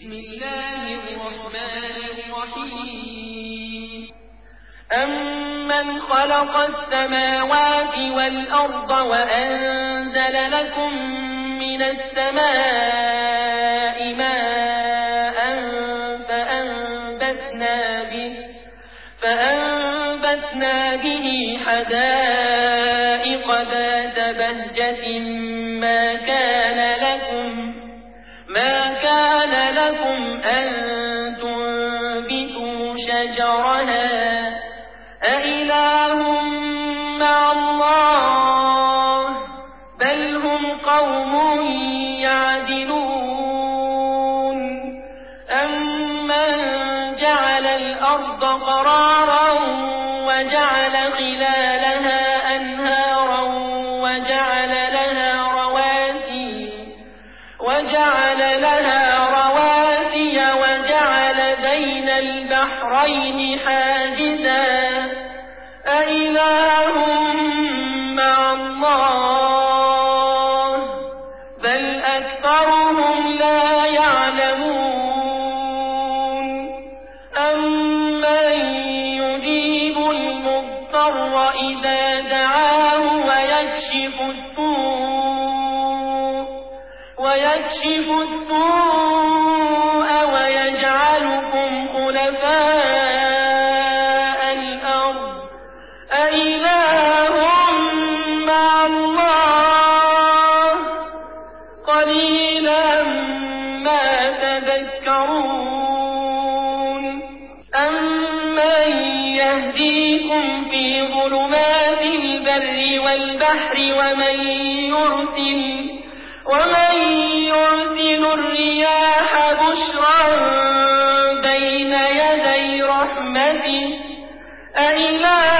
بسم الله الرحمن الرحيم. أمن خلق السماوات والأرض وأنزل لكم من السماء ماء فأنبتنا به, فأنبتنا به حدائق ذات بهجة الأرض قرارا وجعل خلالها أنهارا وجعل لها رواسي وجعل لها رواسي وجعل بين البحرين حاجزا. أإله البر والبحر ومن يرسل ومن يرسل الرياح بشرا بين يدي رحمته. أإله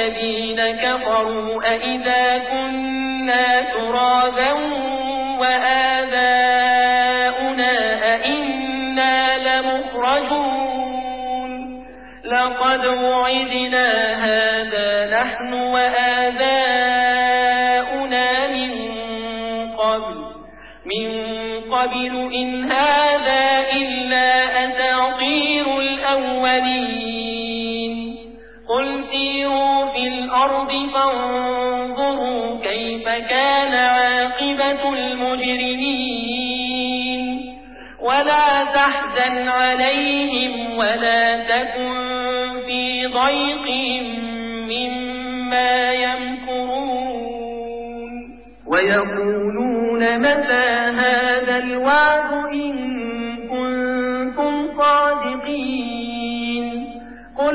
الذين كفروا أئذا كنا ترابا وآباؤنا أئنا لمخرجون. لقد وعدنا هذا نحن وآباؤنا الأرض فانظروا كيف كان عاقبة المجرمين. ولا تحزن عليهم ولا تكن في ضيق مما يمكرون. ويقولون متى هذا الوعد إن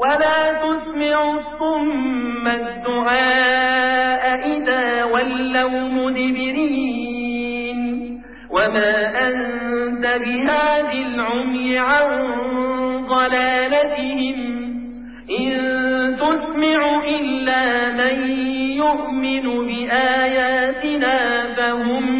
ولا تسمع الصم الدعاء إذا ولوا مدبرين وما أنت بهاد العمي عن ضلالتهم إن تسمع إلا من يؤمن بآياتنا فهم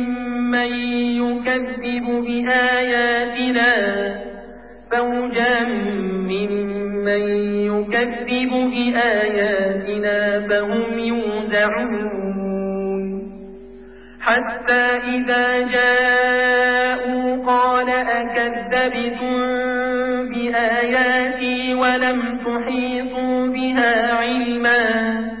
ممن يكذب بآياتنا فوجا ممن يكذب بآياتنا فهم يوزعون حتى إذا جاءوا قال أكذبتم بآياتي ولم تحيطوا بها علما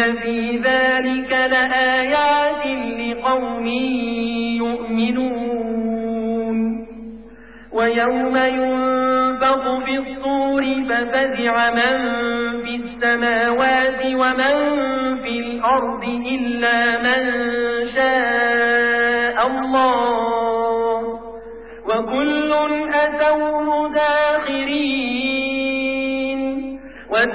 إن في ذلك لآيات لقوم يؤمنون ويوم ينفق في الصور ففزع من في السماوات ومن في الأرض إلا من شاء الله وكل أتوه داخرين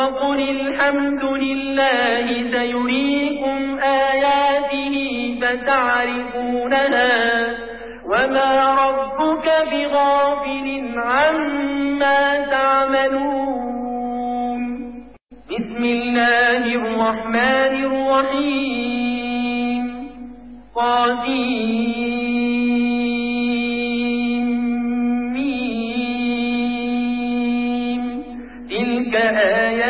وقل الحمد لله سيريكم آياته فتعرفونها. وما ربك بغافل عما تعملون. بسم الله الرحمن الرحيم. قاديم تلك آيات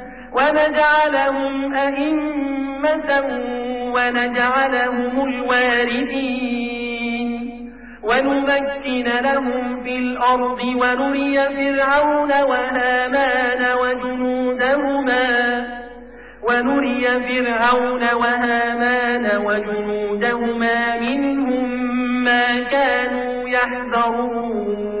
ونجعلهم أئمة ونجعلهم الوارثين. ونمكن لهم في الأرض ونري فرعون وهامان وجنودهما. ونري فرعون وهامان وجنودهما منهم ما كانوا يحذرون.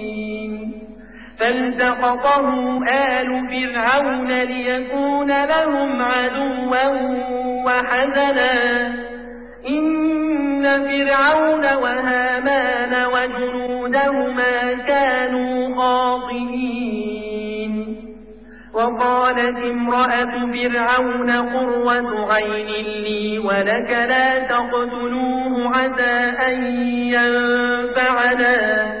فالتقطه آل فرعون ليكون لهم عدوا وحزنا. إن فرعون وهامان وجنودهما كانوا خاطئين. وقالت امرأة فرعون قرة عين لي ولك لا تقتلوه عسى أن ينفعنا.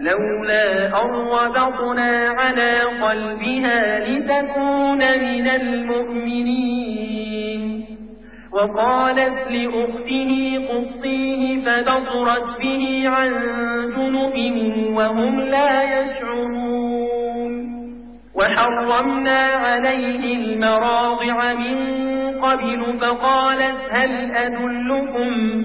لولا أرضتنا على قلبها لتكون من المؤمنين. وقالت لأخته قصيه فبصرت به عن جنب وهم لا يشعرون. وحرمنا عليه المراضع من قبل فقالت هل أدلكم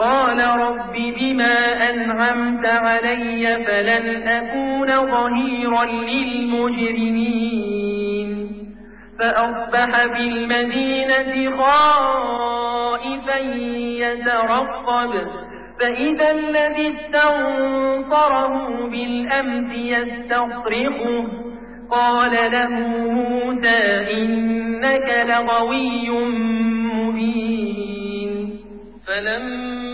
قال رب بما أنعمت علي فلن أكون ظهيرا للمجرمين. فأصبح بالمدينة خائفا يترقب فإذا الذي استنصره بالأمس يستصرخه قال له موسى إنك لغوي مبين. فلما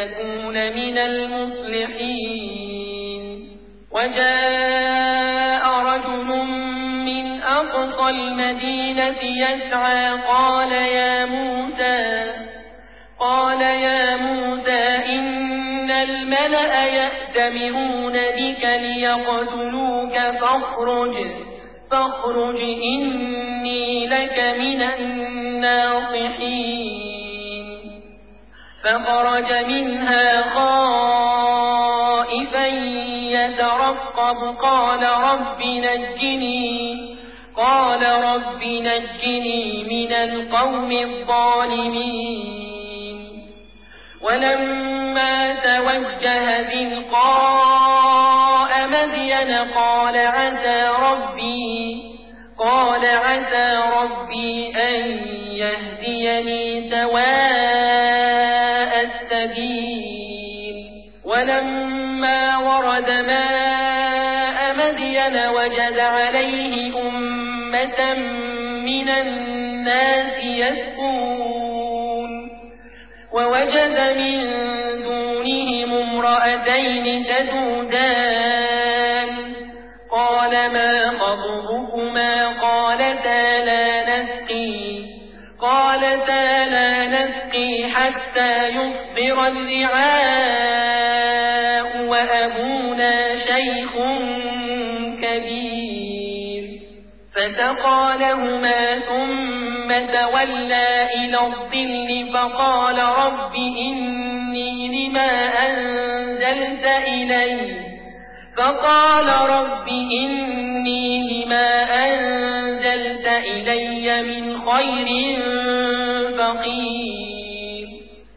تكون من المصلحين. وجاء رجل من أقصى المدينة يسعى قال يا موسى قال يا موسى إن الملأ يأتمرون بك ليقتلوك فاخرج فاخرج إني لك من الناصحين. فخرج منها خائفا يترقب. قال رب نجني قال رب نجني من القوم الظالمين. ولما توجه تلقاء مدين قال عسى ربي قال عسى ربي أن يهديني سواء. السبيل. ولما ورد ماء مدين وجد عليه أمة من الناس يسكون. ووجد من دونهم امرأتين تدودان حتى يصبر الرعاء وأبونا شيخ كبير. فسقى لهما ثم تولى إلى الظل فقال رب إني لما أنزلت إلي. فقال رب إني لما أنزلت إلي من خير فقير.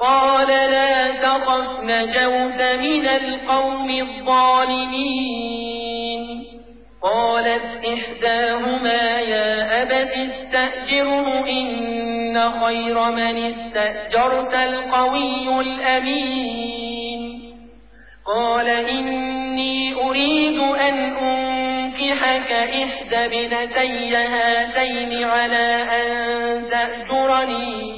قال لا تخف نجوت من القوم الظالمين. قالت إحداهما يا أبت استأجره إن خير من استأجرت القوي الأمين. قال إني أريد أن أنكحك إحدى ابنتي هاتين على أن تأجرني.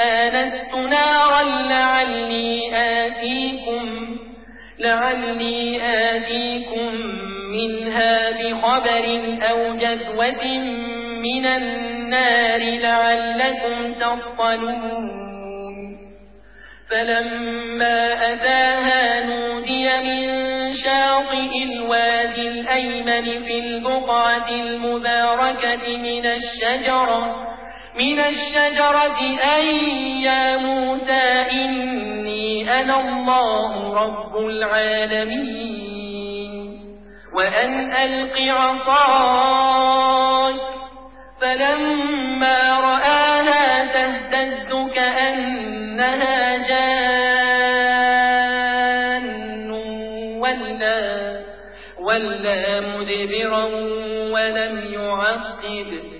آنست نارا لعلي آتيكم لعلي آتيكم منها بخبر أو جذوة من النار لعلكم تصطلون فلما أتاها نودي من شاطئ الوادي الأيمن في البقعة المباركة من الشجرة من الشجرة أي يا موسى إني أنا الله رب العالمين. وأن ألق عصاك. فلما رآها تهتز كأنها جان. ولا, ولا مدبرا ولم يعقب.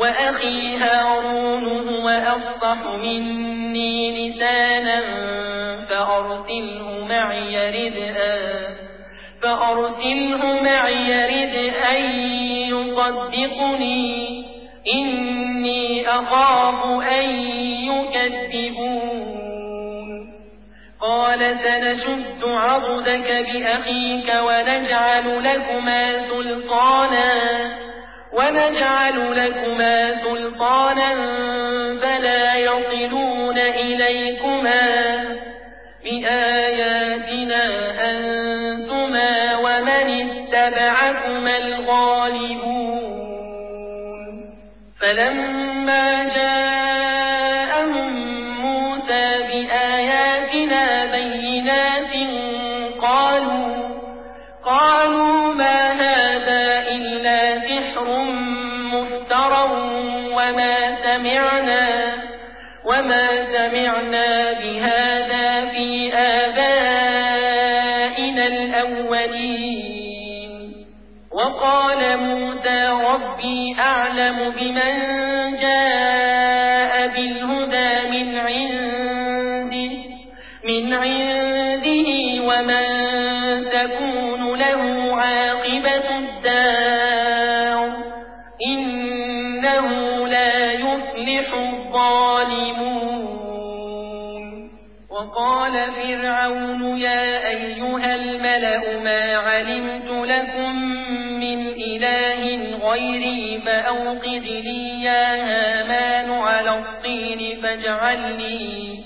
وأخي هارون هو أفصح مني لسانا فأرسله معي ردءا فأرسله معي ردءا يصدقني. إني أخاف أن يكذبون. قال سنشد عضدك بأخيك ونجعل لكما سلطانا. ونجعل لكما سلطانا وما سمعنا بهذا في آبائنا الأولين وقال موسى ربي أعلم بمن جاء غيري فأوقد لي يا هامان على الطين فاجعل لي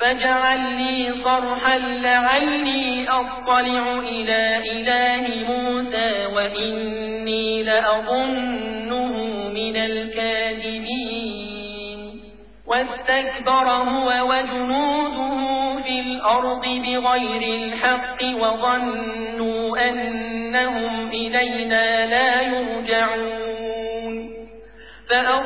فاجعل لي صرحا لعلي أطلع إلى إله موسى وإني لأظنه من الكاذبين. واستكبر هو وجنوده في الأرض بغير الحق وظنوا أنهم إلينا لا يرجعون.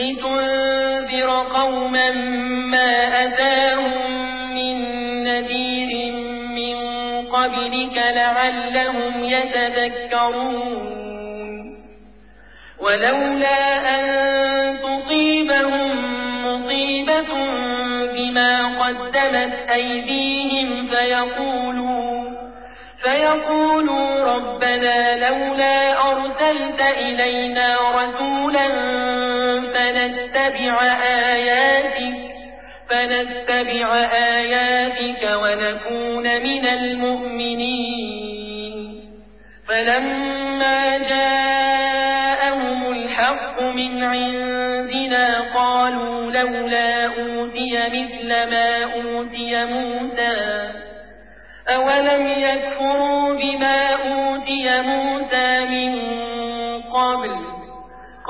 لتنذر قوما ما أتاهم من نذير من قبلك لعلهم يتذكرون. ولولا أن تصيبهم مصيبة بما قدمت أيديهم فيقولوا فيقولوا ربنا لولا أرسلت إلينا رسولا فنتبع آياتك فنتبع آياتك ونكون من المؤمنين. فلما جاءهم الحق من عندنا قالوا لولا أوتي مثل ما أوتي موسى. أولم يكفروا بما أوتي موسى من قبل؟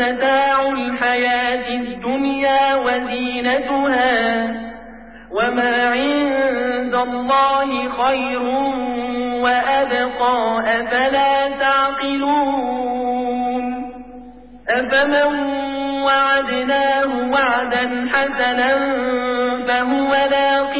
متاع الحياة الدنيا وزينتها وما عند الله خير وأبقى أفلا تعقلون أفمن وعدناه وعدا حسنا فهو لاقيه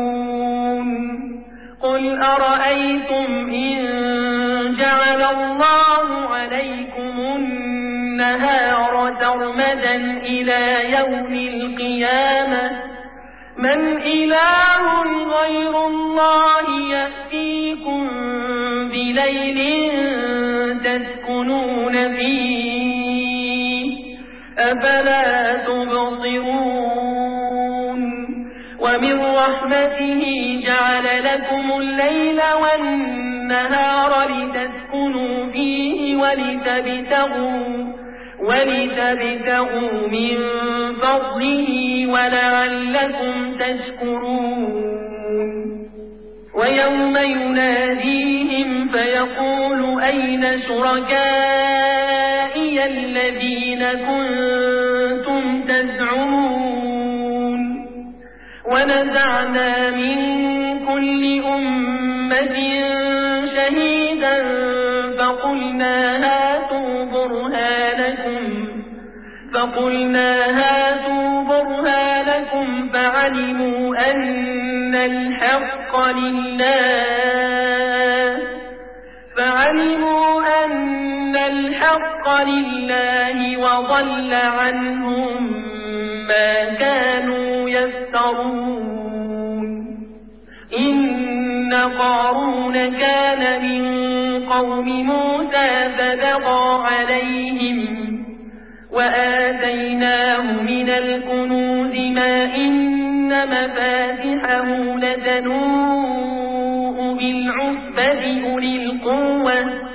قل أرأيتم إن جعل الله عليكم النهار سرمدا إلى يوم القيامة؟ من إله غير ولتبتغوا ولتبتغوا من فضله ولعلكم تشكرون. ويوم يناديهم فيقول أين شركائي الذين كنتم تزعمون؟ ونزعنا من كل فقلنا هاتوا برهانكم فعلموا أن الحق لله. فعلموا أن الحق لله وضل عنهم ما كانوا يفترون. إن قارون كان من قوم موسى فبغى عليهم وآتيناه من الكنوز ما إن مفاتحه لتنوء بالعصبة أولي القوة.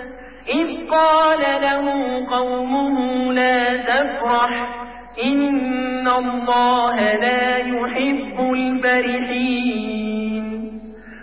قال له قومه لا تفرح إن الله لا يحب الفرحين.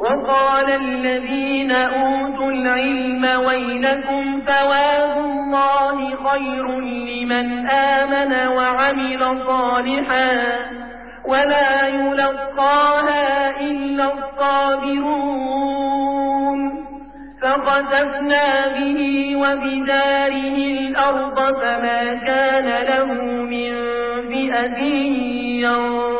وقال الذين أوتوا العلم ويلكم ثواب الله خير لمن آمن وعمل صالحا ولا يلقاها إلا الصابرون. فخسفنا به وبداره الأرض فما كان له من فئة ينصرونه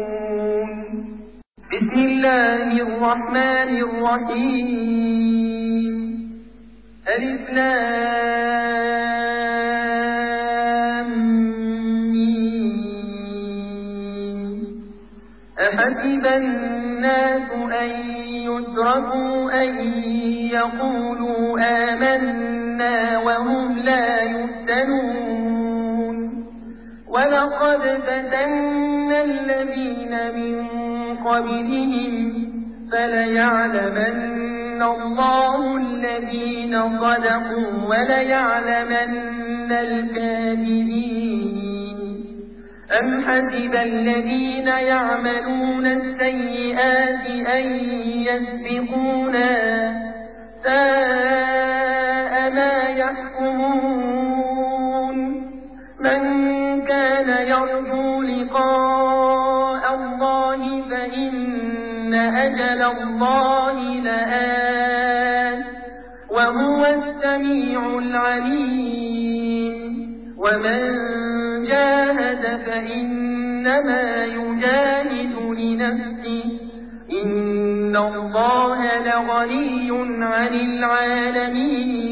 بسم الله الرحمن الرحيم. أحسب الناس أن يتركوا أن يقولوا آمنا وهم لا يفتنون. ولقد فتنا الذين من قبلهم فليعلمن الله الذين صدقوا وليعلمن الكاذبين. أم حسب الذين يعملون السيئات أن يسبقونا ساء ما يحكمون. من كان يرجو لقاء الله فإن أجل الله لآت وهو السميع العليم ومن جاهد فإنما يجاهد لنفسه إن الله لغني عن العالمين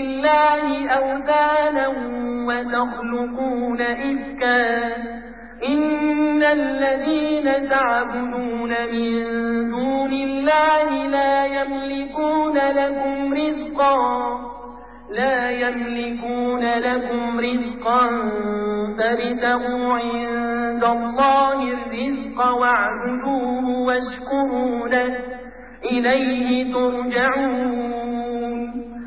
الله أوثانا وتخلقون إفكا. إن الذين تعبدون من دون الله لا يملكون لكم رزقا. لا يملكون لكم رزقا. فابتغوا عند الله الرزق واعبدوه واشكروا له. إليه ترجعون.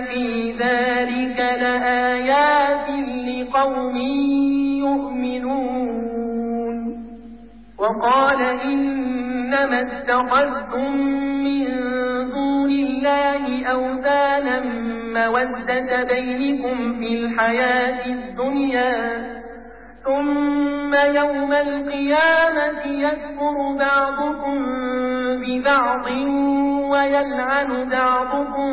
في ذلك لآيات لقوم يؤمنون وقال إنما اتخذتم من دون الله أوثانا مودة بينكم في الحياة الدنيا ثم يوم القيامة يكفر بعضكم ببعض ويلعن بعضكم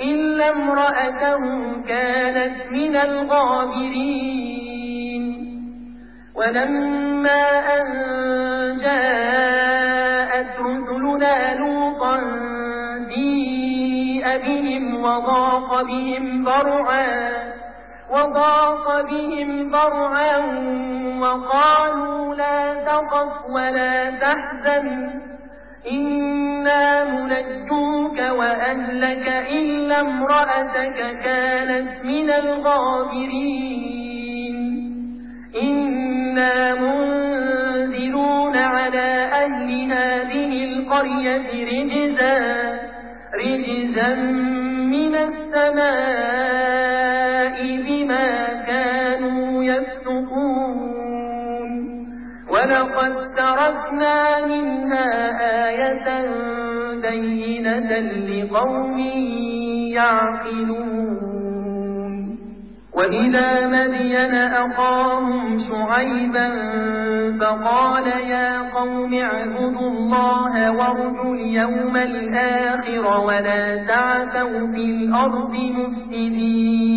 إلا امرأته كانت من الغابرين ولما أن جاءت رسلنا لوطا جيء بهم وضاق بهم ضرعا وضاق بهم ضرعا وقالوا لا تخف ولا تحزن إنا منجوك وأهلك إلا امرأتك كانت من الغابرين إنا منزلون على أهل هذه القرية رجزا رجزا من السماء. ولقد تركنا منها آية بينة لقوم يعقلون وإلى مدين أخاهم شعيبا فقال يا قوم اعبدوا الله وارجوا اليوم الآخر ولا تعثوا في الأرض مفسدين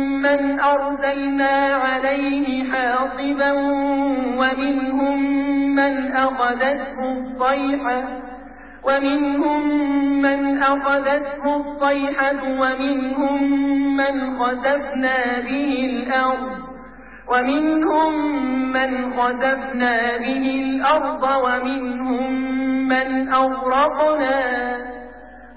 من أرسلنا عليه حاصبا ومنهم من أخذته الصيحة ومنهم من أخذته الصيحة ومنهم من خسفنا به الأرض ومنهم من خسفنا به الأرض ومنهم من أغرقنا